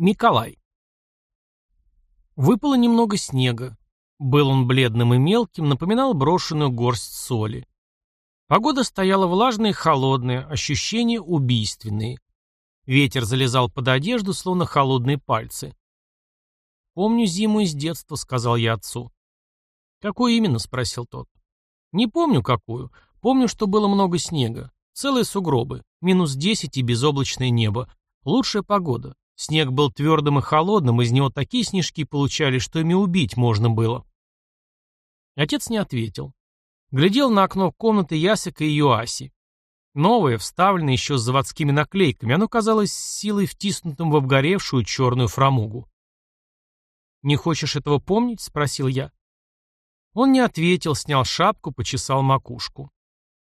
Николай. Выпало немного снега. Был он бледным и мелким, напоминал брошенную горсть соли. Погода стояла влажная и холодная, ощущения убийственные. Ветер залезал под одежду, словно холодные пальцы. «Помню зиму из детства», — сказал я отцу. «Какую именно?» — спросил тот. «Не помню, какую. Помню, что было много снега. Целые сугробы. Минус десять и безоблачное небо. Лучшая погода. Снег был твердым и холодным, из него такие снежки получали, что ими убить можно было. Отец не ответил. Глядел на окно комнаты Ясика и Юаси. Новое, вставленное еще с заводскими наклейками, оно казалось силой втиснутым в обгоревшую черную фрамугу. «Не хочешь этого помнить?» — спросил я. Он не ответил, снял шапку, почесал макушку.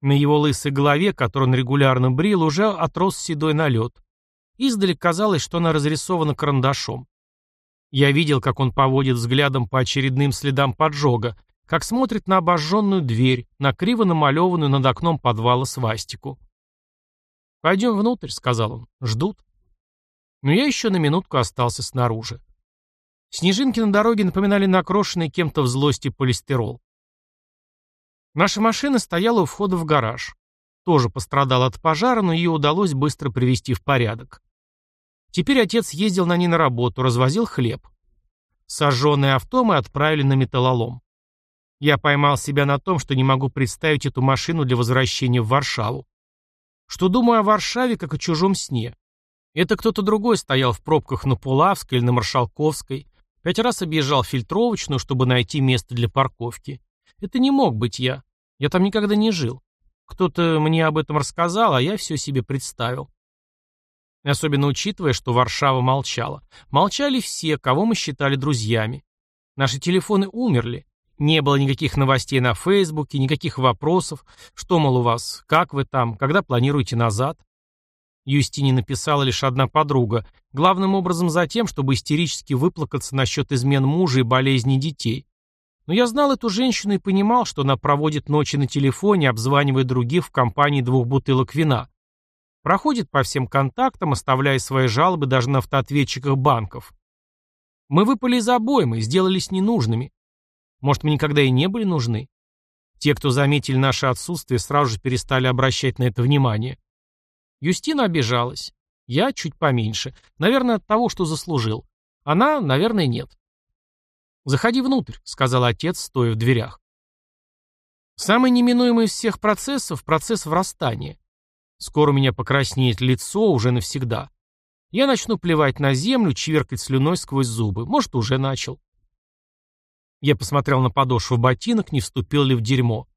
На его лысой голове, которую он регулярно брил, уже отрос седой налет. Издали казалось, что она разрисована карандашом. Я видел, как он поводит взглядом по очередным следам поджога, как смотрит на обожженную дверь, на криво намалеванную над окном подвала свастику. «Пойдем внутрь», — сказал он. «Ждут». Но я еще на минутку остался снаружи. Снежинки на дороге напоминали накрошенный кем-то в злости полистирол. Наша машина стояла у входа в гараж. Тоже пострадала от пожара, но ее удалось быстро привести в порядок. Теперь отец ездил на ней на работу, развозил хлеб. Сожженное авто мы отправили на металлолом. Я поймал себя на том, что не могу представить эту машину для возвращения в Варшаву. Что думаю о Варшаве, как о чужом сне. Это кто-то другой стоял в пробках на Пулавской или на Маршалковской, пять раз объезжал фильтровочную, чтобы найти место для парковки. Это не мог быть я. Я там никогда не жил. Кто-то мне об этом рассказал, а я все себе представил. Особенно учитывая, что Варшава молчала. Молчали все, кого мы считали друзьями. Наши телефоны умерли. Не было никаких новостей на Фейсбуке, никаких вопросов. Что, мол, у вас? Как вы там? Когда планируете назад? Юстине написала лишь одна подруга, главным образом за тем, чтобы истерически выплакаться насчет измен мужа и болезней детей. Но я знал эту женщину и понимал, что она проводит ночи на телефоне, обзванивая других в компании двух бутылок вина. Проходит по всем контактам, оставляя свои жалобы даже на автоответчиках банков. Мы выпали из обоймы, сделались ненужными. Может, мы никогда и не были нужны? Те, кто заметили наше отсутствие, сразу же перестали обращать на это внимание. Юстина обижалась. Я чуть поменьше. Наверное, от того, что заслужил. Она, наверное, нет. «Заходи внутрь», — сказал отец, стоя в дверях. Самый неминуемый из всех процессов — процесс врастания. Скоро у меня покраснеет лицо уже навсегда. Я начну плевать на землю, чверкать слюной сквозь зубы. Может, уже начал. Я посмотрел на подошву ботинок, не вступил ли в дерьмо.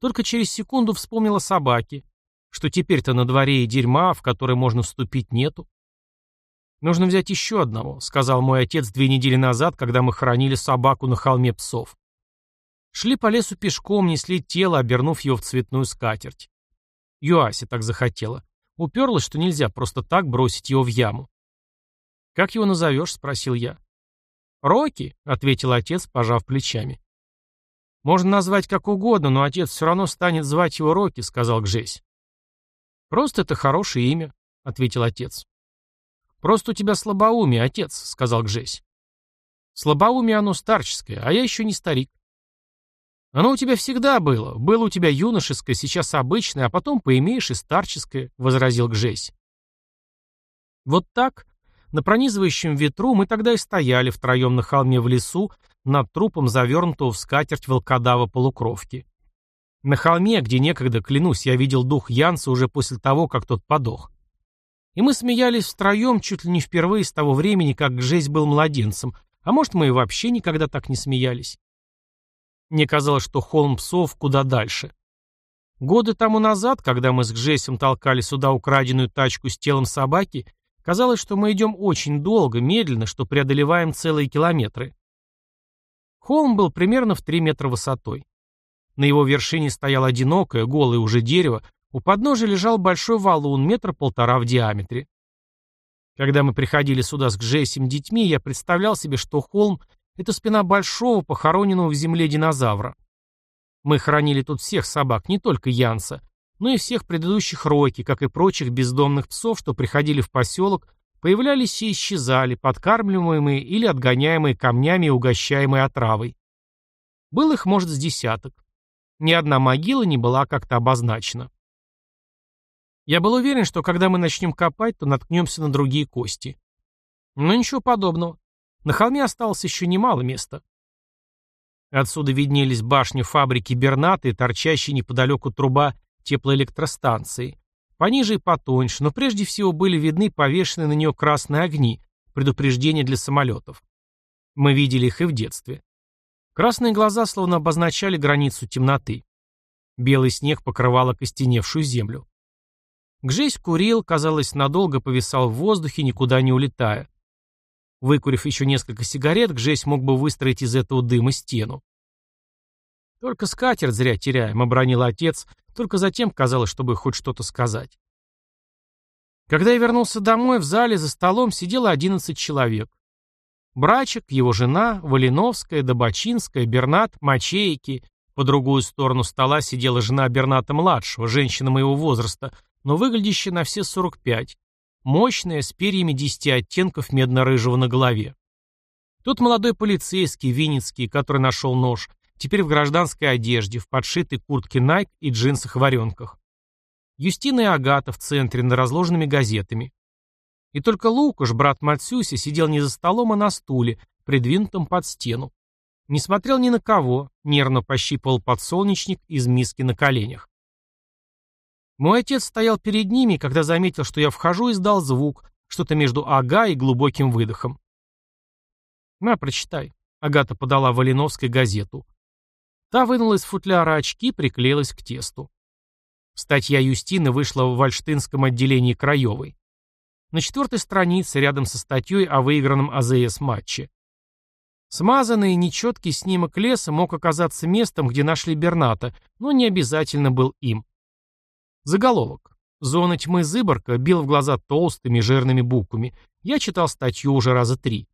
Только через секунду вспомнил о собаке, что теперь-то на дворе и дерьма, в который можно вступить, нету. «Нужно взять еще одного», — сказал мой отец две недели назад, когда мы хоронили собаку на холме псов. Шли по лесу пешком, несли тело, обернув его в цветную скатерть. Юаси так захотела. Уперлась, что нельзя просто так бросить его в яму. «Как его назовешь?» — спросил я. «Рокки», — ответил отец, пожав плечами. «Можно назвать как угодно, но отец все равно станет звать его Рокки», — сказал Гжесь. «Просто это хорошее имя», — ответил отец. «Просто у тебя слабоумие, отец», — сказал Гжесь. «Слабоумие оно старческое, а я еще не старик». «Оно у тебя всегда было. Было у тебя юношеское, сейчас обычное, а потом поимеешь и старческое», — возразил Гжесь. Вот так, на пронизывающем ветру, мы тогда и стояли втроем на холме в лесу, над трупом завернутого в скатерть волкодава полукровки. На холме, где некогда, клянусь, я видел дух Янса уже после того, как тот подох. И мы смеялись втроем чуть ли не впервые с того времени, как Гжесь был младенцем, а может, мы и вообще никогда так не смеялись. Мне казалось, что холм псов куда дальше. Годы тому назад, когда мы с Гжесем толкали сюда украденную тачку с телом собаки, казалось, что мы идем очень долго, медленно, что преодолеваем целые километры. Холм был примерно в 3 метра высотой. На его вершине стояло одинокое, голое уже дерево, у подножия лежал большой валун, метра полтора в диаметре. Когда мы приходили сюда с Гжесем детьми, я представлял себе, что холм это спина большого, похороненного в земле динозавра. Мы хоронили тут всех собак, не только Янса, но и всех предыдущих Ройки, как и прочих бездомных псов, что приходили в поселок, появлялись и исчезали, подкармливаемые или отгоняемые камнями и угощаемые отравой. Был их, может, с десяток. Ни одна могила не была как-то обозначена. Я был уверен, что когда мы начнем копать, то наткнемся на другие кости. Но ничего подобного. На холме осталось еще немало места. Отсюда виднелись башни фабрики Берната и торчащая неподалеку труба теплоэлектростанции. Пониже и потоньше, но прежде всего были видны повешенные на нее красные огни, предупреждения для самолетов. Мы видели их и в детстве. Красные глаза словно обозначали границу темноты. Белый снег покрывал окостеневшую землю. Гжесь курил, казалось, надолго повисал в воздухе, никуда не улетая. Выкурив еще несколько сигарет, Гжесь мог бы выстроить из этого дыма стену. «Только скатерть зря теряем», — обронил отец, только затем казалось, чтобы хоть что-то сказать. Когда я вернулся домой, в зале за столом сидело одиннадцать человек. Брачек, его жена, Валиновская, Добочинская, Бернат, Мачейки. По другую сторону стола сидела жена Берната-младшего, женщина моего возраста, но выглядящая на все 45. Мощная, с перьями десяти оттенков медно-рыжего на голове. Тот молодой полицейский, Винницкий, который нашел нож, теперь в гражданской одежде, в подшитой куртке Nike и джинсах-варенках. Юстина и Агата в центре, над разложенными газетами. И только Лукаш, брат Мацюси, сидел не за столом, а на стуле, придвинутом под стену. Не смотрел ни на кого, нервно пощипывал подсолнечник из миски на коленях. Мой отец стоял перед ними, когда заметил, что я вхожу, и издал звук, что-то между «ага» и глубоким выдохом. «На, прочитай», — Агата подала Валиновской газету. Та вынула из футляра очки приклеилась к тесту. Статья Юстины вышла в Вальштинском отделении Краевой на четвертой странице рядом со статьей о выигранном АЗС матче. Смазанный и нечеткий снимок леса мог оказаться местом, где нашли Берната, но не обязательно был им. Заголовок. Зона тьмы Зыборка бил в глаза толстыми жирными буквами. Я читал статью уже раза три.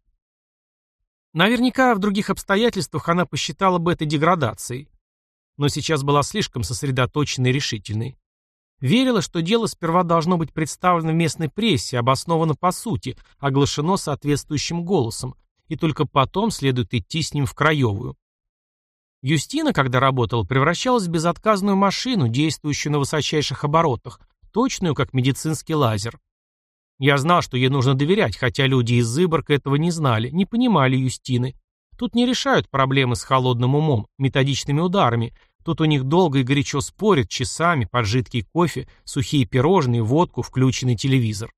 Наверняка в других обстоятельствах она посчитала бы это деградацией. Но сейчас была слишком сосредоточенной и решительной. Верила, что дело сперва должно быть представлено в местной прессе, обосновано по сути, оглашено соответствующим голосом, и только потом следует идти с ним в краевую. Юстина, когда работала, превращалась в безотказную машину, действующую на высочайших оборотах, точную, как медицинский лазер. Я знал, что ей нужно доверять, хотя люди из Зыборка этого не знали, не понимали Юстины. Тут не решают проблемы с холодным умом, методичными ударами, Тут у них долго и горячо спорят, часами, под жидкий кофе, сухие пирожные, водку, включенный телевизор.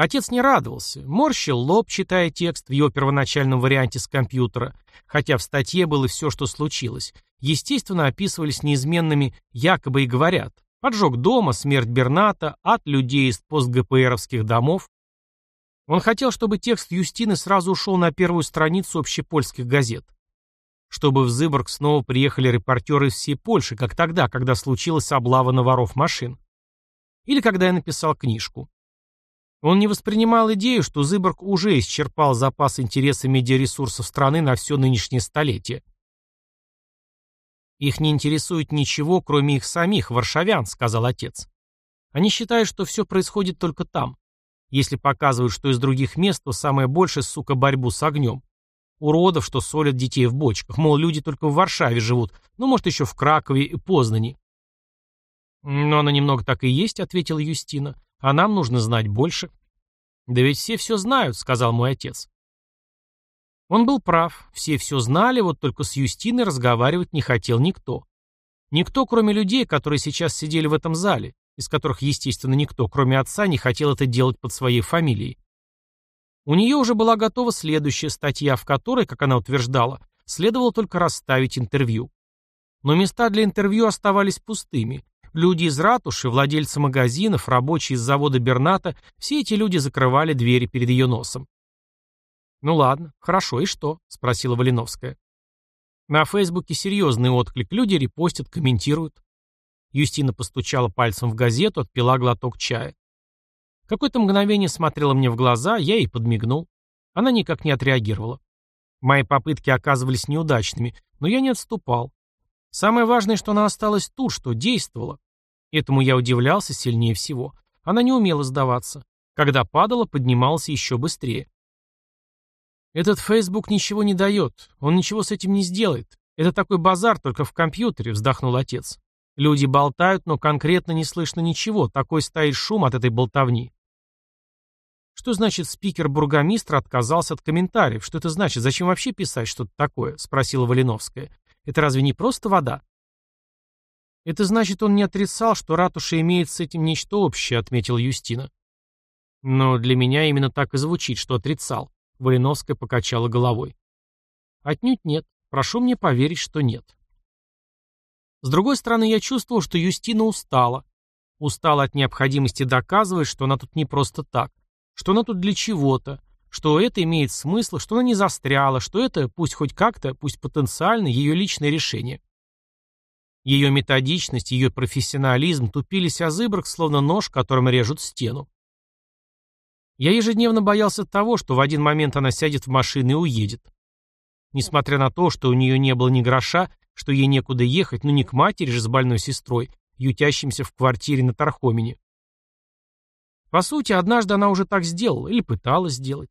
Отец не радовался, морщил лоб, читая текст в его первоначальном варианте с компьютера, хотя в статье было все, что случилось. Естественно, описывались неизменными «якобы и говорят». Поджог дома, смерть Берната, ад людей из постгпровских домов. Он хотел, чтобы текст Юстины сразу ушел на первую страницу общепольских газет чтобы в Зыборг снова приехали репортеры из всей Польши, как тогда, когда случилась облава на воров машин. Или когда я написал книжку. Он не воспринимал идею, что Зыборг уже исчерпал запас интереса медиаресурсов страны на все нынешнее столетие. «Их не интересует ничего, кроме их самих, варшавян», — сказал отец. «Они считают, что все происходит только там. Если показывают, что из других мест, то самое большее, сука, борьбу с огнем. Уродов, что солят детей в бочках. Мол, люди только в Варшаве живут. Ну, может, еще в Кракове и Познани. «Но она немного так и есть», — ответила Юстина. «А нам нужно знать больше». «Да ведь все все знают», — сказал мой отец. Он был прав. Все все знали, вот только с Юстиной разговаривать не хотел никто. Никто, кроме людей, которые сейчас сидели в этом зале, из которых, естественно, никто, кроме отца, не хотел это делать под своей фамилией. У нее уже была готова следующая статья, в которой, как она утверждала, следовало только расставить интервью. Но места для интервью оставались пустыми. Люди из ратуши, владельцы магазинов, рабочие из завода Берната, все эти люди закрывали двери перед ее носом. «Ну ладно, хорошо, и что?» — спросила Валиновская. На Фейсбуке серьезный отклик, люди репостят, комментируют. Юстина постучала пальцем в газету, отпила глоток чая. Какое-то мгновение смотрела мне в глаза, я ей подмигнул. Она никак не отреагировала. Мои попытки оказывались неудачными, но я не отступал. Самое важное, что она осталась тут, что действовала. Этому я удивлялся сильнее всего. Она не умела сдаваться. Когда падала, поднимался еще быстрее. Этот Facebook ничего не дает, он ничего с этим не сделает. Это такой базар, только в компьютере, вздохнул отец. Люди болтают, но конкретно не слышно ничего, такой стоит шум от этой болтовни. Что значит спикер-бургомистр отказался от комментариев? Что это значит? Зачем вообще писать что-то такое? Спросила Валиновская. Это разве не просто вода? Это значит, он не отрицал, что ратуша имеет с этим нечто общее, отметил Юстина. Но для меня именно так и звучит, что отрицал. Валиновская покачала головой. Отнюдь нет. Прошу мне поверить, что нет. С другой стороны, я чувствовал, что Юстина устала. Устала от необходимости доказывать, что она тут не просто так, что она тут для чего-то, что это имеет смысл, что она не застряла, что это, пусть хоть как-то, пусть потенциально, ее личное решение. Ее методичность, ее профессионализм тупились о зыбрах, словно нож, которым режут стену. Я ежедневно боялся того, что в один момент она сядет в машину и уедет. Несмотря на то, что у нее не было ни гроша, что ей некуда ехать, ну не к матери же с больной сестрой, ютящимся в квартире на Тархомине. По сути, однажды она уже так сделала, или пыталась сделать.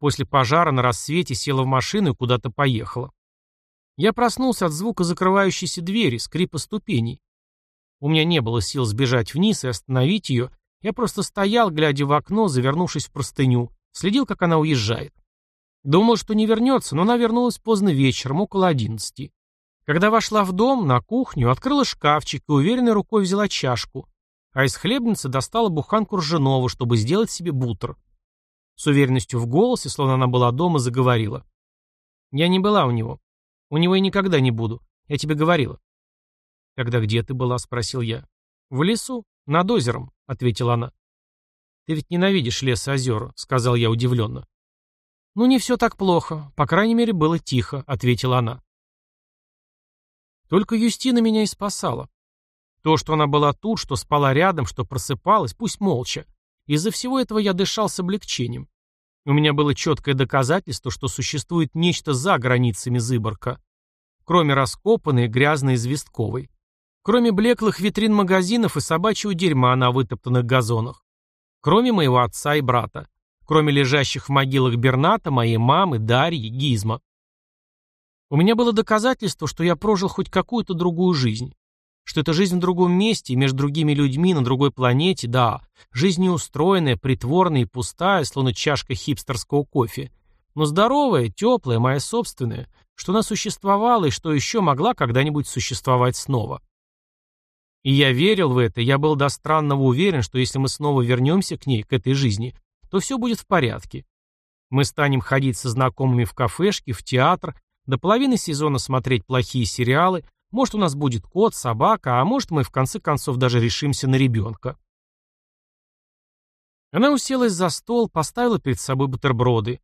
После пожара на рассвете села в машину и куда-то поехала. Я проснулся от звука закрывающейся двери, скрипа ступеней. У меня не было сил сбежать вниз и остановить ее. Я просто стоял, глядя в окно, завернувшись в простыню, следил, как она уезжает. Думал, что не вернется, но она вернулась поздно вечером, около одиннадцати. Когда вошла в дом, на кухню, открыла шкафчик и уверенной рукой взяла чашку, а из хлебницы достала буханку ржаного, чтобы сделать себе бутер. С уверенностью в голосе, словно она была дома, заговорила. «Я не была у него. У него и никогда не буду. Я тебе говорила. Тогда где ты была? Спросил я. В лесу, над озером, ответила она. Ты ведь ненавидишь лес и озера, сказал я удивленно. Ну не все так плохо. По крайней мере, было тихо, ответила она. Только Юстина меня и спасала. То, что она была тут, что спала рядом, что просыпалась, пусть молча. Из-за всего этого я дышал с облегчением. У меня было четкое доказательство, что существует нечто за границами Зыборка. Кроме раскопанной, грязной известковой. Кроме блеклых витрин магазинов и собачьего дерьма на вытоптанных газонах. Кроме моего отца и брата. Кроме лежащих в могилах Берната, моей мамы, Дарьи, Гизма. У меня было доказательство, что я прожил хоть какую-то другую жизнь что это жизнь в другом месте, между другими людьми, на другой планете, да, жизнь неустроенная, притворная и пустая, словно чашка хипстерского кофе, но здоровая, теплая, моя собственная, что она существовала и что еще могла когда-нибудь существовать снова. И я верил в это, я был до странного уверен, что если мы снова вернемся к ней, к этой жизни, то все будет в порядке. Мы станем ходить со знакомыми в кафешки, в театр, до половины сезона смотреть плохие сериалы, может, у нас будет кот, собака, а может, мы в конце концов даже решимся на ребенка. Она уселась за стол, поставила перед собой бутерброды.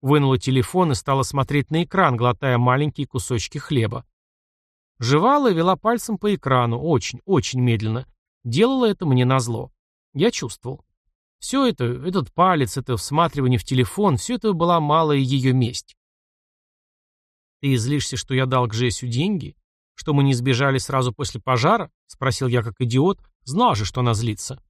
Вынула телефон и стала смотреть на экран, глотая маленькие кусочки хлеба. Жевала и вела пальцем по экрану, очень, очень медленно. Делала это мне назло. Я чувствовал. Все это, этот палец, это всматривание в телефон, все это была малая ее месть. «Ты злишься, что я дал к Джессю деньги?» Что мы не сбежали сразу после пожара? Спросил я как идиот. Знал же, что она злится.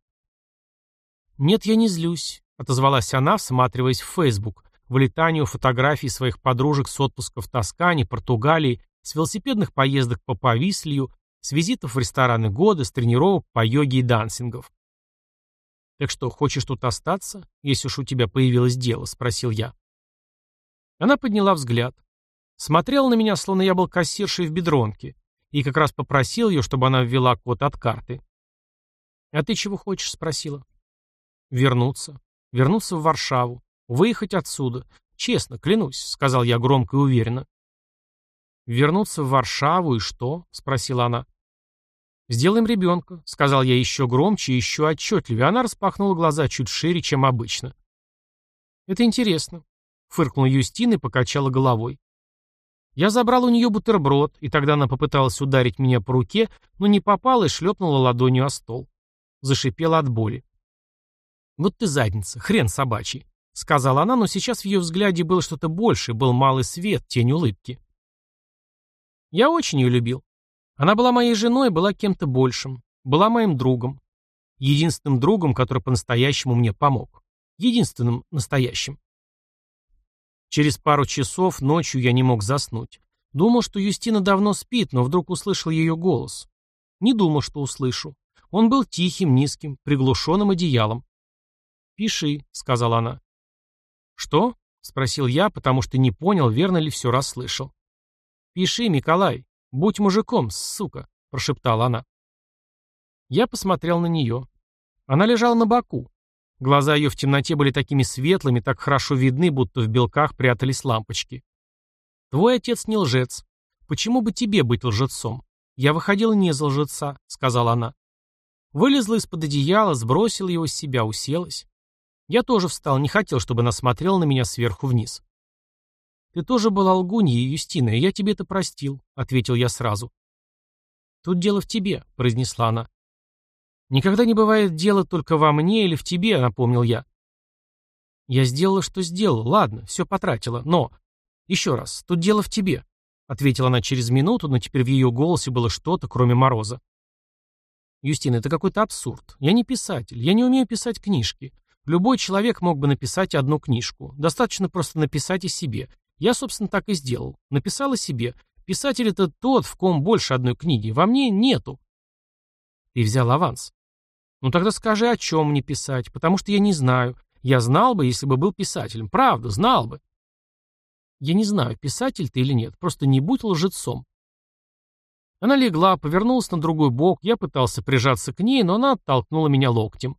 Нет, я не злюсь, отозвалась она, всматриваясь в Фейсбук, в летанию фотографий своих подружек с отпуска в Тоскане, Португалии, с велосипедных поездок по Повислью, с визитов в рестораны года, с тренировок по йоге и дансингов. «Так что, хочешь тут остаться, если уж у тебя появилось дело?» — спросил я. Она подняла взгляд. Смотрела на меня, словно я был кассиршей в бедронке, и как раз попросил ее, чтобы она ввела код от карты. «А ты чего хочешь?» — спросила. «Вернуться. Вернуться в Варшаву. Выехать отсюда. Честно, клянусь», — сказал я громко и уверенно. «Вернуться в Варшаву и что?» — спросила она. «Сделаем ребенка», — сказал я еще громче и еще отчетливее. Она распахнула глаза чуть шире, чем обычно. «Это интересно», — фыркнула Юстина и покачала головой. Я забрал у нее бутерброд, и тогда она попыталась ударить меня по руке, но не попала и шлепнула ладонью о стол. Зашипела от боли. «Вот ты задница, хрен собачий», — сказала она, но сейчас в ее взгляде было что-то большее, был малый свет, тень улыбки. Я очень ее любил. Она была моей женой, была кем-то большим, была моим другом. Единственным другом, который по-настоящему мне помог. единственным настоящим. Через пару часов ночью я не мог заснуть. Думал, что Юстина давно спит, но вдруг услышал ее голос. Не думал, что услышу. Он был тихим, низким, приглушенным одеялом. «Пиши», — сказала она. «Что?» — спросил я, потому что не понял, верно ли все расслышал. «Пиши, Николай. Будь мужиком, сука», — прошептала она. Я посмотрел на нее. Она лежала на боку. Глаза ее в темноте были такими светлыми, так хорошо видны, будто в белках прятались лампочки. «Твой отец не лжец. Почему бы тебе быть лжецом? Я выходила не за лжеца», — сказала она. Вылезла из-под одеяла, сбросила его с себя, уселась. Я тоже встал, не хотел, чтобы она смотрела на меня сверху вниз. «Ты тоже была лгуньей, Юстина, и я тебе это простил», — ответил я сразу. «Тут дело в тебе», — произнесла она. «Никогда не бывает дело только во мне или в тебе», — напомнил я. «Я сделала, что сделала, ладно, все потратила, но...» «Еще раз, тут дело в тебе», — ответила она через минуту, но теперь в ее голосе было что-то, кроме мороза. «Юстина, это какой-то абсурд. Я не писатель, я не умею писать книжки. Любой человек мог бы написать одну книжку. Достаточно просто написать о себе. Я, собственно, так и сделал. Написал о себе. Писатель — это тот, в ком больше одной книги. Во мне нету. Ты взял аванс. Ну тогда скажи, о чем мне писать, потому что я не знаю. Я знал бы, если бы был писателем. Правда, знал бы. Я не знаю, писатель ты или нет. Просто не будь лжецом. Она легла, повернулась на другой бок, я пытался прижаться к ней, но она оттолкнула меня локтем.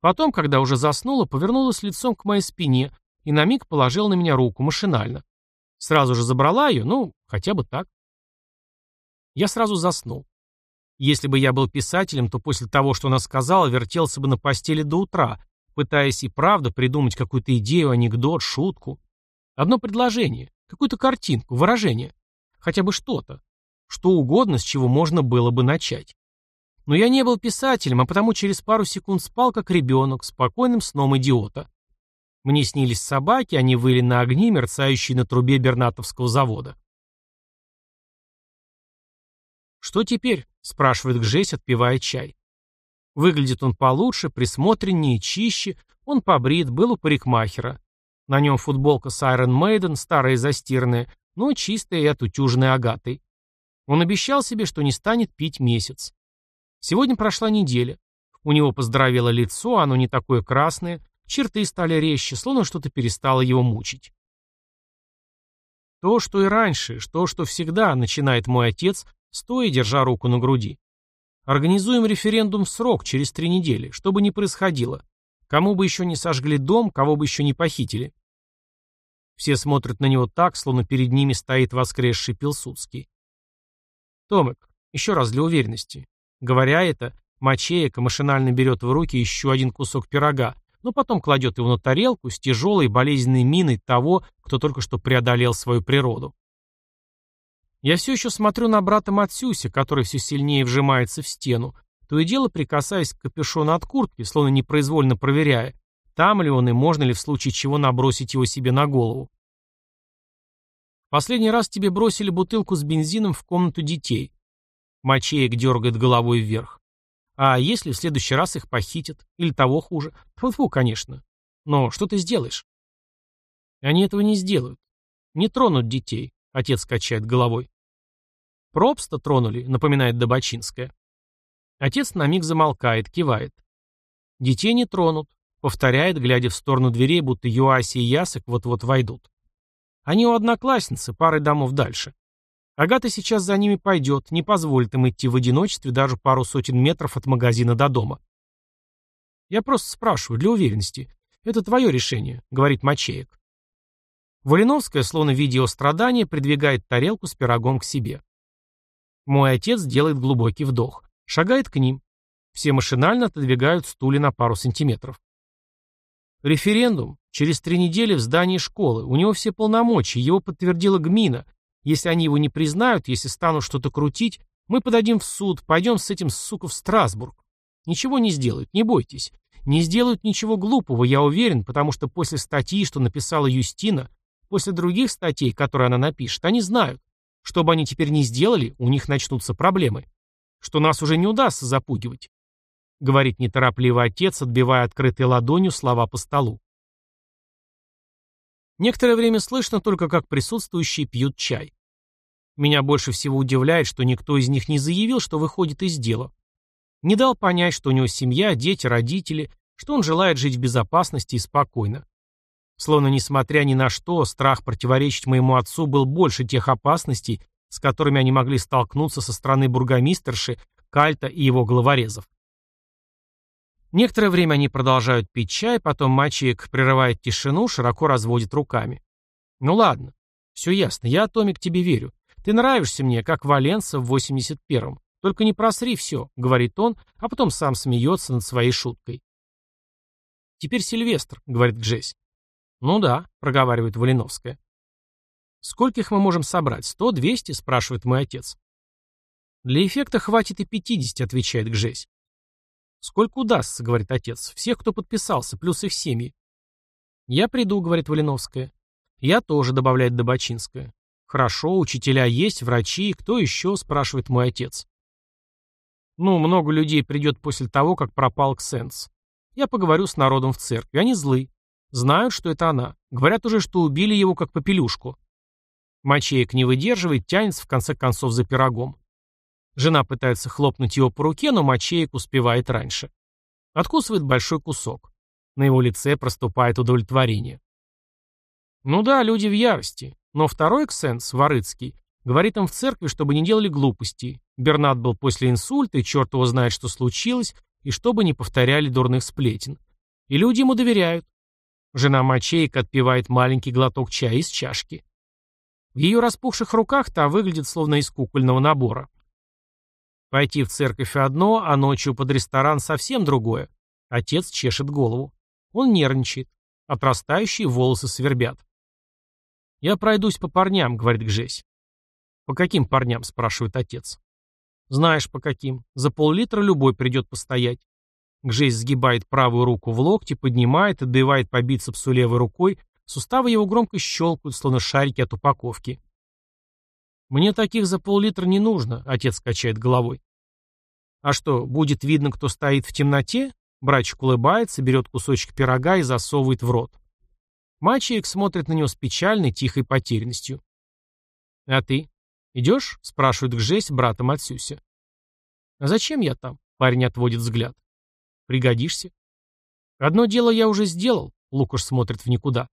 Потом, когда уже заснула, повернулась лицом к моей спине и на миг положила на меня руку, машинально. Сразу же забрала ее, ну, хотя бы так. Я сразу заснул. Если бы я был писателем, то после того, что она сказала, вертелся бы на постели до утра, пытаясь и правда придумать какую-то идею, анекдот, шутку. Одно предложение, какую-то картинку, выражение. Хотя бы что-то. Что угодно, с чего можно было бы начать. Но я не был писателем, а потому через пару секунд спал, как ребенок, спокойным сном идиота. Мне снились собаки, они выли на огни, мерцающие на трубе Бернатовского завода. «Что теперь?» — спрашивает Гжесь, отпивая чай. Выглядит он получше, присмотреннее, чище, он побрит, был у парикмахера. На нем футболка с Iron Maiden, старая и застиранная, но чистая и отутюженная агатой. Он обещал себе, что не станет пить месяц. Сегодня прошла неделя. У него поздоровело лицо, оно не такое красное, черты стали резче, словно что-то перестало его мучить. То, что и раньше, то, что всегда, начинает мой отец, стоя держа руку на груди. Организуем референдум в срок, через три недели, что бы ни происходило. Кому бы еще не сожгли дом, кого бы еще не похитили. Все смотрят на него так, словно перед ними стоит воскресший Пилсудский. Томик, еще раз для уверенности. Говоря это, Мачеек машинально берет в руки еще один кусок пирога, но потом кладет его на тарелку с тяжелой болезненной миной того, кто только что преодолел свою природу. Я все еще смотрю на брата Матсюся, который все сильнее вжимается в стену, то и дело прикасаясь к капюшону от куртки, словно непроизвольно проверяя, там ли он и можно ли в случае чего набросить его себе на голову. Последний раз тебе бросили бутылку с бензином в комнату детей. Мачеек дергает головой вверх. А если в следующий раз их похитят? Или того хуже? Тьфу-тьфу, конечно. Но что ты сделаешь? Они этого не сделают. Не тронут детей, отец качает головой. Пробста тронули, напоминает Добочинская. Отец на миг замолкает, кивает. Детей не тронут, повторяет, глядя в сторону дверей, будто Юаси и Ясок вот-вот войдут. Они у одноклассницы, парой домов дальше. Агата сейчас за ними пойдет, не позволит им идти в одиночестве даже пару сотен метров от магазина до дома. Я просто спрашиваю, для уверенности. Это твое решение, говорит Мачеек. Валиновская, словно видя его страдания, придвигает тарелку с пирогом к себе. Мой отец делает глубокий вдох, шагает к ним. Все машинально отодвигают стулья на пару сантиметров. Референдум. Через три недели в здании школы. У него все полномочия. Его подтвердила Гмина. Если они его не признают, если станут что-то крутить, мы подадим в суд, пойдем с этим, сука, в Страсбург. Ничего не сделают, не бойтесь. Не сделают ничего глупого, я уверен, потому что после статьи, что написала Юстина, после других статей, которые она напишет, они знают. Что бы они теперь ни сделали, у них начнутся проблемы. Что нас уже не удастся запугивать. — говорит неторопливо отец, отбивая открытой ладонью слова по столу. Некоторое время слышно только, как присутствующие пьют чай. Меня больше всего удивляет, что никто из них не заявил, что выходит из дела. Не дал понять, что у него семья, дети, родители, что он желает жить в безопасности и спокойно. Словно, несмотря ни на что, страх противоречить моему отцу был больше тех опасностей, с которыми они могли столкнуться со стороны бургомистерши, Кальта и его головорезов. Некоторое время они продолжают пить чай, потом мальчик прерывает тишину, широко разводит руками. «Ну ладно, все ясно, я, Томик, тебе верю. Ты нравишься мне, как Валенса в 81-м. Только не просри все», — говорит он, а потом сам смеется над своей шуткой. «Теперь Сильвестр», — говорит Гжесь. «Ну да», — проговаривает Валиновская. «Скольких мы можем собрать? Сто, двести?» — спрашивает мой отец. «Для эффекта хватит и пятидесяти», — отвечает Гжесь. «Сколько удастся», — говорит отец. «Всех, кто подписался, плюс их семьи». «Я приду», — говорит Валиновская. «Я тоже», — добавляет Добочинская. «Хорошо, учителя есть, врачи, кто еще?» — спрашивает мой отец. «Ну, много людей придет после того, как пропал Ксенс. Я поговорю с народом в церкви. Они злы. Знают, что это она. Говорят уже, что убили его как попелюшку. Мачеек не выдерживает, тянется в конце концов за пирогом. Жена пытается хлопнуть его по руке, но Мачеек успевает раньше. Откусывает большой кусок. На его лице проступает удовлетворение. Ну да, люди в ярости. Но второй ксенс, Варыцкий, говорит им в церкви, чтобы не делали глупостей. Бернат был после инсульта, и черт его знает, что случилось, и чтобы не повторяли дурных сплетен. И люди ему доверяют. Жена Мачейка отпивает маленький глоток чая из чашки. В ее распухших руках та выглядит словно из кукольного набора. Пойти в церковь одно, а ночью под ресторан совсем другое. Отец чешет голову. Он нервничает. Отрастающие волосы свербят. «Я пройдусь по парням», — говорит Гжесь. «По каким парням?» — спрашивает отец. «Знаешь, по каким. За пол-литра любой придет постоять». Гжесь сгибает правую руку в локте, поднимает, отдавает по бицепсу левой рукой, суставы его громко щелкают, словно шарики от упаковки. «Мне таких за пол-литра не нужно», — отец качает головой. «А что, будет видно, кто стоит в темноте?» Братчик улыбается, берет кусочек пирога и засовывает в рот. Мальчик смотрит на него с печальной, тихой потерянностью. «А ты? Идешь?» — спрашивает Гжесь брата Матсюся. «А зачем я там?» — парень отводит взгляд. «Пригодишься». «Одно дело я уже сделал», — Лукаш смотрит в никуда.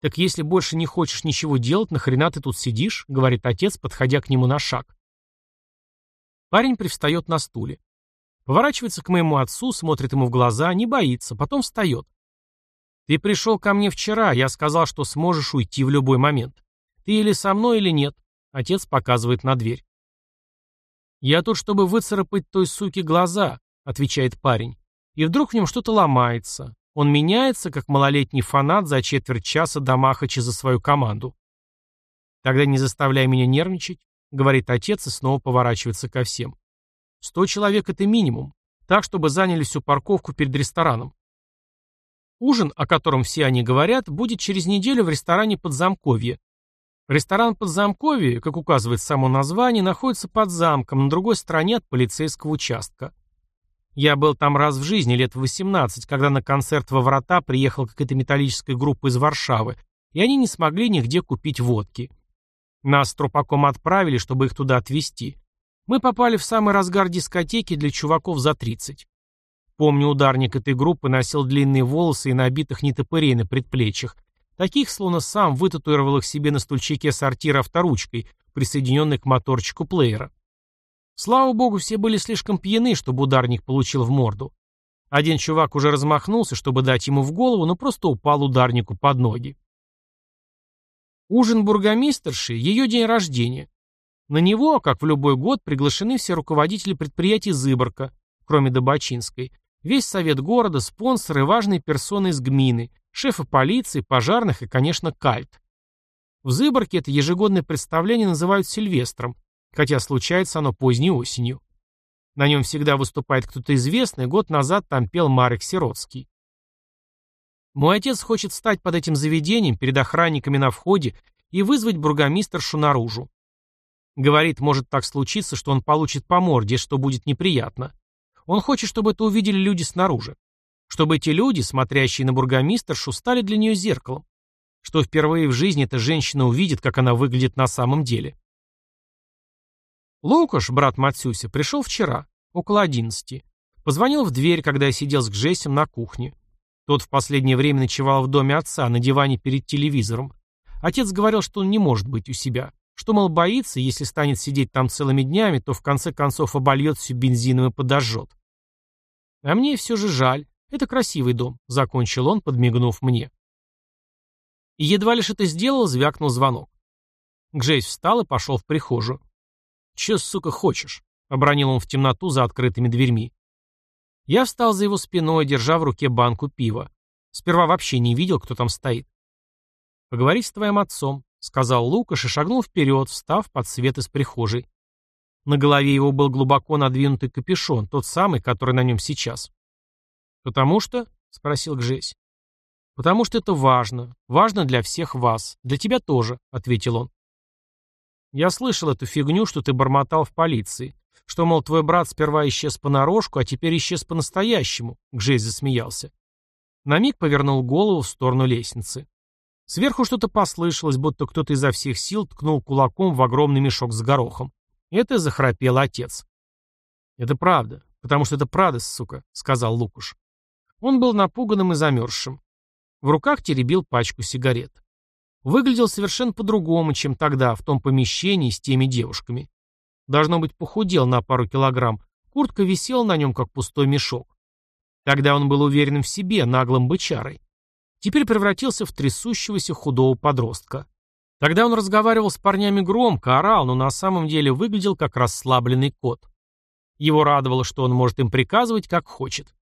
«Так если больше не хочешь ничего делать, нахрена ты тут сидишь?» — говорит отец, подходя к нему на шаг. Парень привстает на стуле. Поворачивается к моему отцу, смотрит ему в глаза, не боится, потом встает. «Ты пришел ко мне вчера, я сказал, что сможешь уйти в любой момент. Ты или со мной, или нет». Отец показывает на дверь. «Я тут, чтобы выцарапать той суке глаза», — отвечает парень. И вдруг в нем что-то ломается. Он меняется, как малолетний фанат за четверть часа до Махача за свою команду. Тогда не заставляй меня нервничать, говорит отец и снова поворачивается ко всем. Сто человек — это минимум. Так, чтобы заняли всю парковку перед рестораном. Ужин, о котором все они говорят, будет через неделю в ресторане Подзамковье. Ресторан Подзамковье, как указывает само название, находится под замком на другой стороне от полицейского участка. Я был там раз в жизни, лет в 18, когда на концерт во врата приехала какая-то металлическая группа из Варшавы, и они не смогли нигде купить водки. Нас с трупаком отправили, чтобы их туда отвезти. Мы попали в самый разгар дискотеки для чуваков за 30. Помню, ударник этой группы носил длинные волосы и набитых нетопырей на предплечьях. Таких, словно сам вытатуировал их себе на стульчике сортира авторучкой, присоединенной к моторчику плеера. Слава богу, все были слишком пьяны, чтобы ударник получил в морду. Один чувак уже размахнулся, чтобы дать ему в голову, но просто упал ударнику под ноги. Ужин бургомистерши – ее день рождения. На него, как в любой год, приглашены все руководители предприятий Зыборка, кроме Добочинской, весь совет города, спонсоры, важные персоны из гмины, шефы полиции, пожарных и, конечно, кальт. В Зыборке это ежегодное представление называют Сильвестром, хотя случается оно поздней осенью. На нем всегда выступает кто-то известный, год назад там пел Марек Сиротский. Мой отец хочет стать под этим заведением, перед охранниками на входе и вызвать бургомистершу наружу. Говорит, может так случиться, что он получит по морде, что будет неприятно. Он хочет, чтобы это увидели люди снаружи. Чтобы эти люди, смотрящие на бургомистершу, стали для нее зеркалом. Что впервые в жизни эта женщина увидит, как она выглядит на самом деле. Лукаш, брат Матсюся, пришел вчера, около одиннадцати. Позвонил в дверь, когда я сидел с Гжесем на кухне. Тот в последнее время ночевал в доме отца, на диване перед телевизором. Отец говорил, что он не может быть у себя. Что, мол, боится, если станет сидеть там целыми днями, то в конце концов обольет всю бензином и подожжет. А мне все же жаль. Это красивый дом, закончил он, подмигнув мне. И едва лишь это сделал, звякнул звонок. Гжейс встал и пошел в прихожую. «Че, сука, хочешь?» — обронил он в темноту за открытыми дверьми. Я встал за его спиной, держа в руке банку пива. Сперва вообще не видел, кто там стоит. «Поговорить с твоим отцом», — сказал Лукаш и шагнул вперед, встав под свет из прихожей. На голове его был глубоко надвинутый капюшон, тот самый, который на нем сейчас. «Потому что?» — спросил Гжесь. «Потому что это важно. Важно для всех вас. Для тебя тоже», — ответил он. «Я слышал эту фигню, что ты бормотал в полиции. Что, мол, твой брат сперва исчез понарошку, а теперь исчез по-настоящему», — Гжесь засмеялся. На миг повернул голову в сторону лестницы. Сверху что-то послышалось, будто кто-то изо всех сил ткнул кулаком в огромный мешок с горохом. Это захрапел отец. «Это правда, потому что это правда, сука», — сказал Лукуш. Он был напуганным и замерзшим. В руках теребил пачку сигарет. Выглядел совершенно по-другому, чем тогда, в том помещении с теми девушками. Должно быть, похудел на пару килограмм. Куртка висела на нем, как пустой мешок. Тогда он был уверенным в себе, наглым бычарой. Теперь превратился в трясущегося худого подростка. Тогда он разговаривал с парнями громко, орал, но на самом деле выглядел как расслабленный кот. Его радовало, что он может им приказывать, как хочет.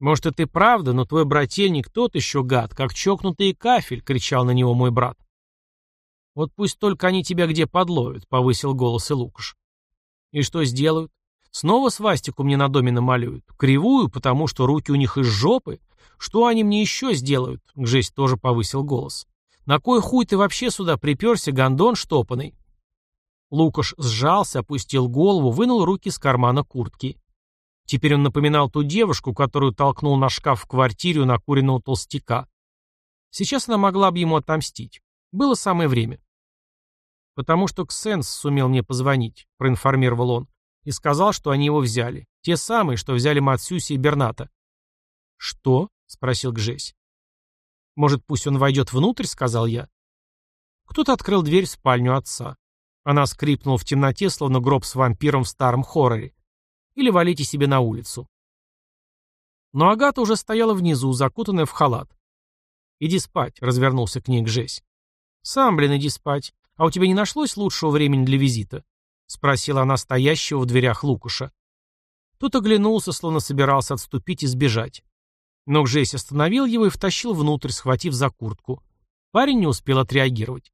«Может, это и правда, но твой брательник тот еще гад, как чокнутый кафель», — кричал на него мой брат. «Вот пусть только они тебя где подловят», — повысил голос и Лукаш. «И что сделают? Снова свастику мне на доме намалюют? Кривую, потому что руки у них из жопы? Что они мне еще сделают?» — Гжесть тоже повысил голос. «На кой хуй ты вообще сюда приперся, гондон штопанный?» Лукаш сжался, опустил голову, вынул руки из кармана куртки. Теперь он напоминал ту девушку, которую толкнул на шкаф в квартире у накуренного толстяка. Сейчас она могла бы ему отомстить. Было самое время. «Потому что Ксенс сумел мне позвонить», — проинформировал он, и сказал, что они его взяли. Те самые, что взяли Мацюси и Берната. «Что?» — спросил Гжесь. «Может, пусть он войдет внутрь?» — сказал я. Кто-то открыл дверь в спальню отца. Она скрипнула в темноте, словно гроб с вампиром в старом хорроре или валите себе на улицу. Но Агата уже стояла внизу, закутанная в халат. «Иди спать», — развернулся к ней Гжесь. «Сам, блин, иди спать. А у тебя не нашлось лучшего времени для визита?» — спросила она стоящего в дверях Лукуша. Тот оглянулся, словно собирался отступить и сбежать. Но Гжесь остановил его и втащил внутрь, схватив за куртку. Парень не успел отреагировать.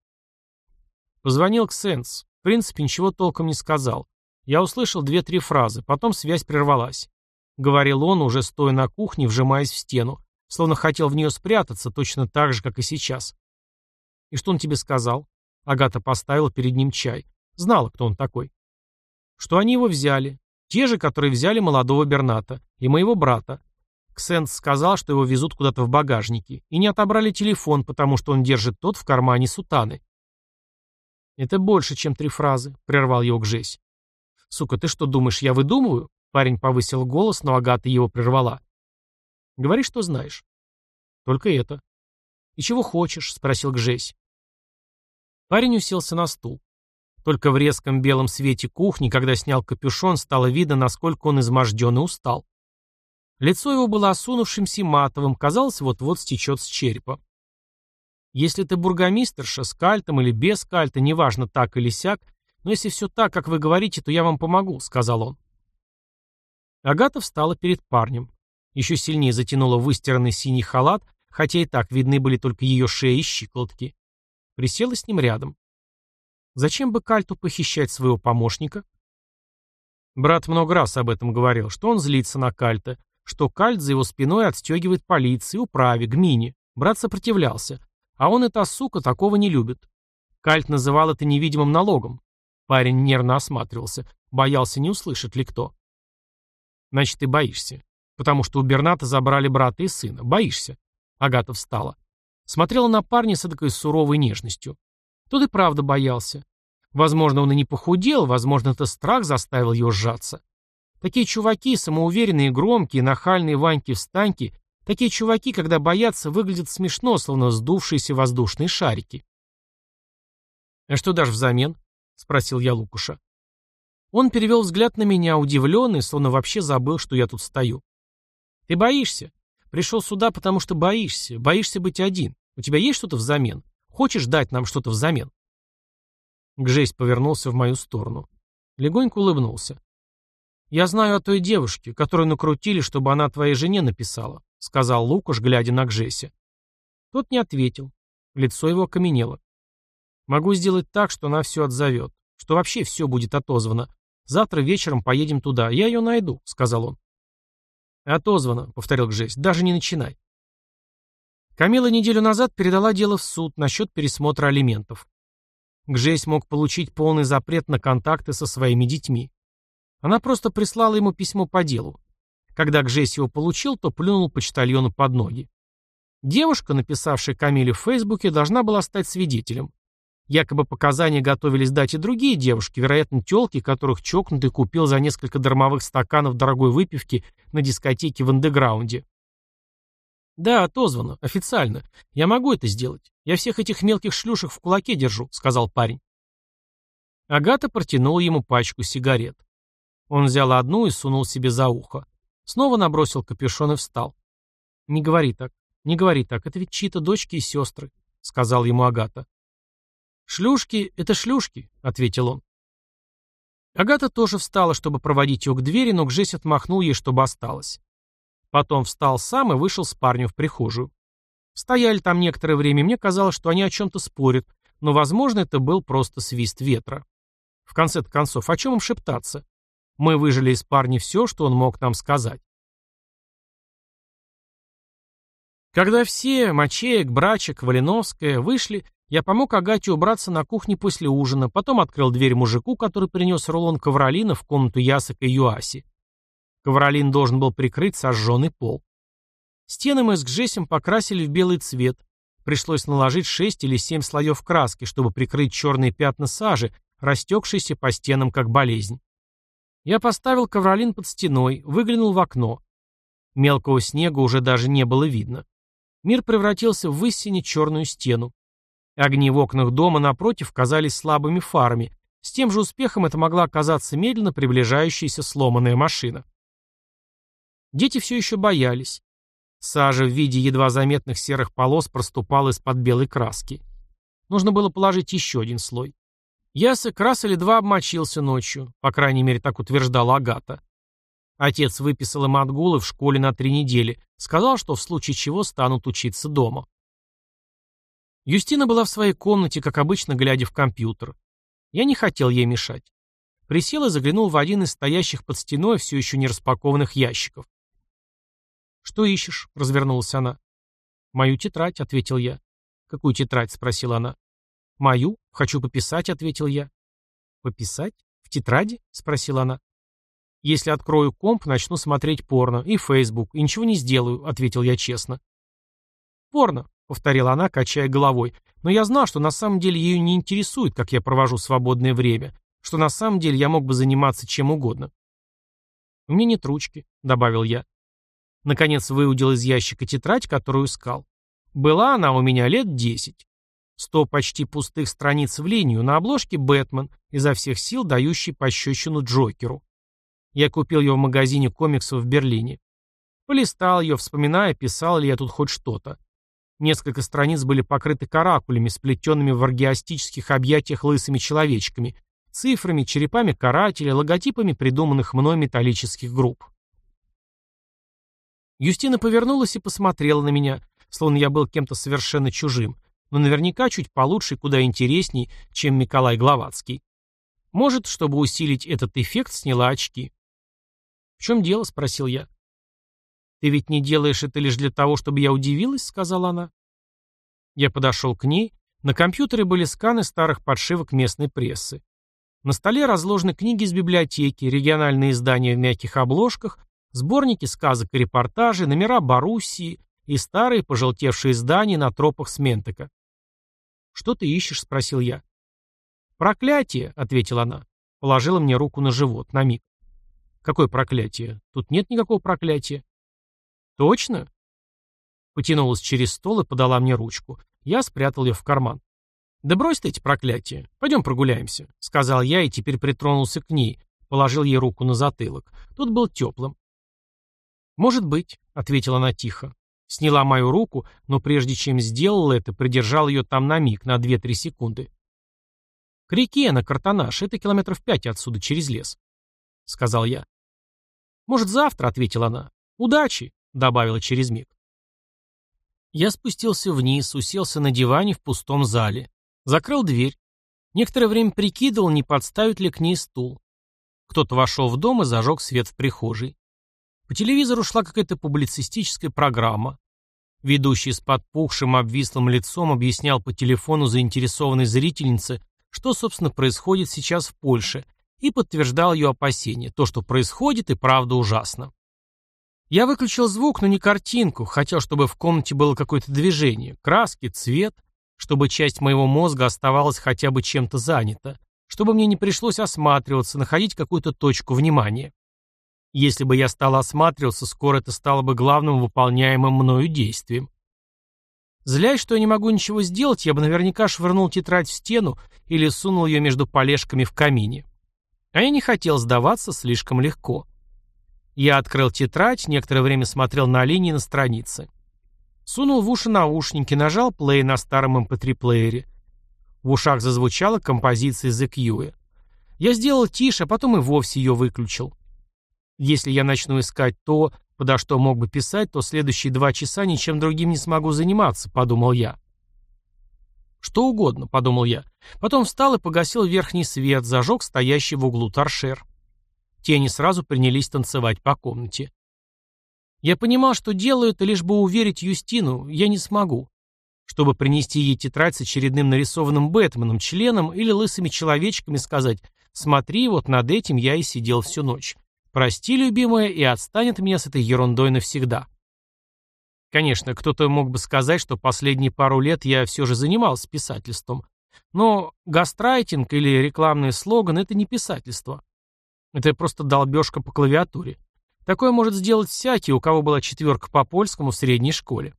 Позвонил Ксенс. В принципе, ничего толком не сказал. Я услышал две-три фразы, потом связь прервалась. Говорил он, уже стоя на кухне, вжимаясь в стену, словно хотел в нее спрятаться, точно так же, как и сейчас. «И что он тебе сказал?» Агата поставила перед ним чай. Знала, кто он такой. Что они его взяли. Те же, которые взяли молодого Берната. И моего брата. Ксенс сказал, что его везут куда-то в багажнике. И не отобрали телефон, потому что он держит тот в кармане сутаны. «Это больше, чем три фразы», — прервал его Гжесь. «Сука, ты что думаешь, я выдумываю?» Парень повысил голос, но Агата его прервала. «Говори, что знаешь». «Только это». «И чего хочешь?» — спросил Гжесь. Парень уселся на стул. Только в резком белом свете кухни, когда снял капюшон, стало видно, насколько он изможден и устал. Лицо его было осунувшимся матовым, казалось, вот-вот стечет с черепа. Если ты бургомистерша, с кальтом или без кальта, неважно так или сяк, «Но если все так, как вы говорите, то я вам помогу», — сказал он. Агата встала перед парнем. Еще сильнее затянула выстиранный синий халат, хотя и так видны были только ее шея и щиколотки. Присела с ним рядом. Зачем бы Кальту похищать своего помощника? Брат много раз об этом говорил, что он злится на Кальта, что Кальт за его спиной отстегивает полиции, управе, гмине. Брат сопротивлялся, а он, эта сука, такого не любит. Кальт называл это невидимым налогом. Парень нервно осматривался, боялся, не услышит ли кто. Значит, ты боишься. Потому что у Берната забрали брата и сына. Боишься. Агата встала. Смотрела на парня с этой суровой нежностью. Тот и правда боялся. Возможно, он и не похудел, возможно, это страх заставил его сжаться. Такие чуваки, самоуверенные, громкие, нахальные Ваньки-встаньки, такие чуваки, когда боятся, выглядят смешно, словно сдувшиеся воздушные шарики. «А что дашь взамен?» — спросил я Лукуша. Он перевел взгляд на меня, удивленный, словно вообще забыл, что я тут стою. «Ты боишься? Пришел сюда, потому что боишься. Боишься быть один. У тебя есть что-то взамен? Хочешь дать нам что-то взамен?» Гжесь повернулся в мою сторону. Легонько улыбнулся. «Я знаю о той девушке, которую накрутили, чтобы она твоей жене написала», сказал Лукаш, глядя на Гжеся. Тот не ответил. Лицо его окаменело. «Могу сделать так, что она все отзовет, что вообще все будет отозвано. Завтра вечером поедем туда. Я ее найду», — сказал он. «Отозвано», — повторил Гжесь. «Даже не начинай». Камила неделю назад передала дело в суд насчет пересмотра алиментов. Гжесь мог получить полный запрет на контакты со своими детьми. Она просто прислала ему письмо по делу. Когда Гжесь его получил, то плюнул почтальону под ноги. Девушка, написавшая Камиле в Фейсбуке, должна была стать свидетелем. Якобы показания готовились дать и другие девушки, вероятно, тёлки, которых чокнутый купил за несколько дармовых стаканов дорогой выпивки на дискотеке в андеграунде. «Да, отозвано, официально. Я могу это сделать. Я всех этих мелких шлюшек в кулаке держу», — сказал парень. Агата протянула ему пачку сигарет. Он взял одну и сунул себе за ухо. Снова набросил капюшон и встал. «Не говори так, не говори так, это ведь чьи-то дочки и сестры», — сказал ему Агата. «Шлюшки — это шлюшки», — ответил он. Агата тоже встала, чтобы проводить ее к двери, но Гжесь отмахнул ей, чтобы осталось. Потом встал сам и вышел с парнем в прихожую. Стояли там некоторое время, мне казалось, что они о чем-то спорят, но, возможно, это был просто свист ветра. В конце концов, о чем им шептаться? Мы выжили из парня все, что он мог нам сказать. Когда все, Мачеек, Брачек, Валиновская, вышли, я помог Агате убраться на кухне после ужина, потом открыл дверь мужику, который принес рулон ковролина в комнату Ясака и Юаси. Ковролин должен был прикрыть сожженный пол. Стены мы с Гжесем покрасили в белый цвет. Пришлось наложить шесть или семь слоев краски, чтобы прикрыть черные пятна сажи, растекшиеся по стенам как болезнь. Я поставил ковролин под стеной, выглянул в окно. Мелкого снега уже даже не было видно. Мир превратился в высине черную стену. Огни в окнах дома напротив казались слабыми фарами. С тем же успехом это могла оказаться медленно приближающаяся сломанная машина. Дети все еще боялись. Сажа в виде едва заметных серых полос проступала из-под белой краски. Нужно было положить еще один слой. Ясок раз или два обмочился ночью, по крайней мере, так утверждала Агата. Отец выписал им отгулы в школе на три недели, сказал, что в случае чего станут учиться дома. Юстина была в своей комнате, как обычно, глядя в компьютер. Я не хотел ей мешать. Присел и заглянул в один из стоящих под стеной все еще не распакованных ящиков. «Что ищешь?» — развернулась она. «Мою тетрадь», — ответил я. «Какую тетрадь?» — спросила она. «Мою? Хочу пописать», — ответил я. «Пописать? В тетради?» — спросила она. «Если открою комп, начну смотреть порно и Фейсбук, и ничего не сделаю», — ответил я честно. «Порно», — повторила она, качая головой. «Но я знал, что на самом деле ее не интересует, как я провожу свободное время, что на самом деле я мог бы заниматься чем угодно». «У меня нет ручки», — добавил я. Наконец выудил из ящика тетрадь, которую искал. Была она у меня лет десять. Сто почти пустых страниц в линию, на обложке Бэтмен, изо всех сил дающий пощечину Джокеру. Я купил ее в магазине комиксов в Берлине. Полистал ее, вспоминая, писал ли я тут хоть что-то. Несколько страниц были покрыты каракулями, сплетенными в аргиастических объятиях лысыми человечками, цифрами, черепами карателя, логотипами придуманных мной металлических групп. Юстина повернулась и посмотрела на меня, словно я был кем-то совершенно чужим, но наверняка чуть получше и куда интересней, чем Николай Гловацкий. Может, чтобы усилить этот эффект, сняла очки. «В чем дело?» — спросил я. «Ты ведь не делаешь это лишь для того, чтобы я удивилась?» — сказала она. Я подошел к ней. На компьютере были сканы старых подшивок местной прессы. На столе разложены книги из библиотеки, региональные издания в мягких обложках, Сборники сказок и репортажей, номера Боруссии и старые пожелтевшие здания на тропах Сментека. «Что ты ищешь?» — спросил я. «Проклятие», — ответила она. Положила мне руку на живот, на миг. «Какое проклятие? Тут нет никакого проклятия». «Точно?» Потянулась через стол и подала мне ручку. Я спрятал ее в карман. «Да брось ты эти проклятия. Пойдем прогуляемся», — сказал я и теперь притронулся к ней, положил ей руку на затылок. Тут был теплым. «Может быть», — ответила она тихо. Сняла мою руку, но прежде чем сделала это, придержал ее там на миг, на 2-3 секунды. «К реке, на Картанаш, это километров пять отсюда, через лес», — сказал я. «Может, завтра», — ответила она. «Удачи», — добавила через миг. Я спустился вниз, уселся на диване в пустом зале. Закрыл дверь. Некоторое время прикидывал, не подставить ли к ней стул. Кто-то вошел в дом и зажег свет в прихожей. По телевизору шла какая-то публицистическая программа. Ведущий с подпухшим обвислым лицом объяснял по телефону заинтересованной зрительнице, что, собственно, происходит сейчас в Польше, и подтверждал ее опасения. То, что происходит, и правда ужасно. Я выключил звук, но не картинку, хотел, чтобы в комнате было какое-то движение, краски, цвет, чтобы часть моего мозга оставалась хотя бы чем-то занята, чтобы мне не пришлось осматриваться, находить какую-то точку внимания. Если бы я стал осматриваться, скоро это стало бы главным выполняемым мною действием. Злясь, что я не могу ничего сделать, я бы наверняка швырнул тетрадь в стену или сунул ее между полежками в камине. А я не хотел сдаваться слишком легко. Я открыл тетрадь, некоторое время смотрел на линии на странице. Сунул в уши наушники, нажал плей на старом mp3-плеере. Эм в ушах зазвучала композиция The Cue. Я сделал тише, а потом и вовсе ее выключил. Если я начну искать то, подо что мог бы писать, то следующие два часа ничем другим не смогу заниматься, подумал я. Что угодно, подумал я. Потом встал и погасил верхний свет, зажег стоящий в углу торшер. Тени сразу принялись танцевать по комнате. Я понимал, что делаю это, лишь бы уверить Юстину, я не смогу. Чтобы принести ей тетрадь с очередным нарисованным Бэтменом, членом или лысыми человечками сказать «Смотри, вот над этим я и сидел всю ночь». Прости, любимая, и отстанет меня с этой ерундой навсегда. Конечно, кто-то мог бы сказать, что последние пару лет я все же занимался писательством. Но гастрайтинг или рекламный слоган – это не писательство. Это просто долбежка по клавиатуре. Такое может сделать всякий, у кого была четверка по польскому в средней школе.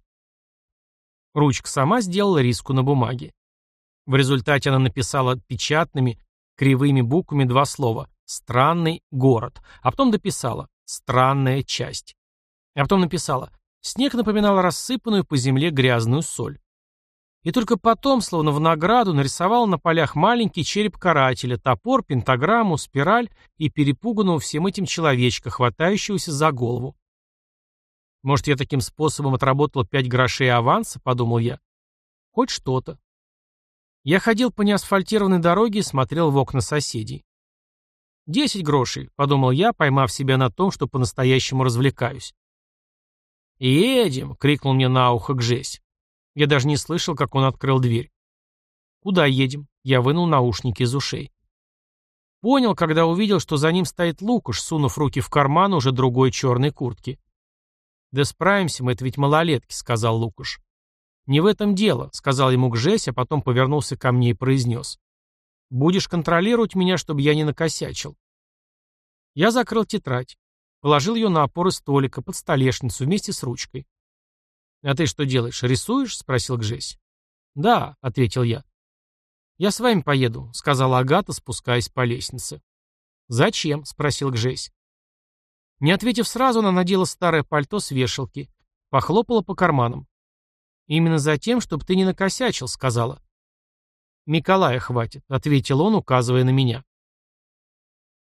Ручка сама сделала риску на бумаге. В результате она написала печатными, кривыми буквами два слова Странный город. А потом дописала «странная часть». А потом написала «снег напоминал рассыпанную по земле грязную соль». И только потом, словно в награду, нарисовал на полях маленький череп карателя, топор, пентаграмму, спираль и перепуганного всем этим человечка, хватающегося за голову. Может, я таким способом отработал пять грошей аванса, подумал я. Хоть что-то. Я ходил по неасфальтированной дороге и смотрел в окна соседей. «Десять грошей», — подумал я, поймав себя на том, что по-настоящему развлекаюсь. «Едем!» — крикнул мне на ухо Гжесь. Я даже не слышал, как он открыл дверь. «Куда едем?» — я вынул наушники из ушей. Понял, когда увидел, что за ним стоит Лукаш, сунув руки в карман уже другой черной куртки. «Да справимся мы, это ведь малолетки», — сказал Лукаш. «Не в этом дело», — сказал ему Гжесь, а потом повернулся ко мне и произнес. Будешь контролировать меня, чтобы я не накосячил. Я закрыл тетрадь. Положил ее на опоры столика, под столешницу, вместе с ручкой. «А ты что делаешь, рисуешь?» — спросил Гжесь. «Да», — ответил я. «Я с вами поеду», — сказала Агата, спускаясь по лестнице. «Зачем?» — спросил Гжесь. Не ответив сразу, она надела старое пальто с вешалки, похлопала по карманам. «Именно за тем, чтобы ты не накосячил», — сказала. «Миколая хватит», — ответил он, указывая на меня.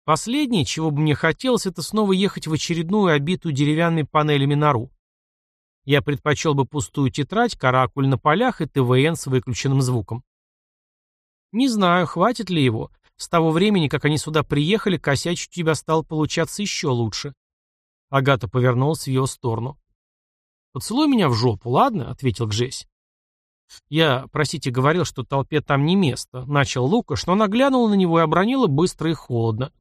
Последнее, чего бы мне хотелось, это снова ехать в очередную обитую деревянными панелями нору. Я предпочел бы пустую тетрадь, каракуль на полях и ТВН с выключенным звуком. Не знаю, хватит ли его. С того времени, как они сюда приехали, косячить у тебя стал получаться еще лучше. Агата повернулась в ее сторону. «Поцелуй меня в жопу, ладно?» — ответил Гжесь. «Я, простите, говорил, что толпе там не место», — начал Лукаш, но она на него и обронила быстро и холодно.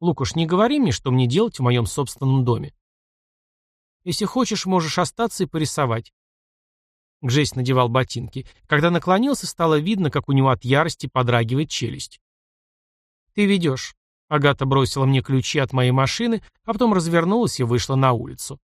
«Лукаш, не говори мне, что мне делать в моем собственном доме». Если хочешь, можешь остаться и порисовать. Гжесь надевал ботинки. Когда наклонился, стало видно, как у него от ярости подрагивает челюсть. «Ты ведешь». Агата бросила мне ключи от моей машины, а потом развернулась и вышла на улицу.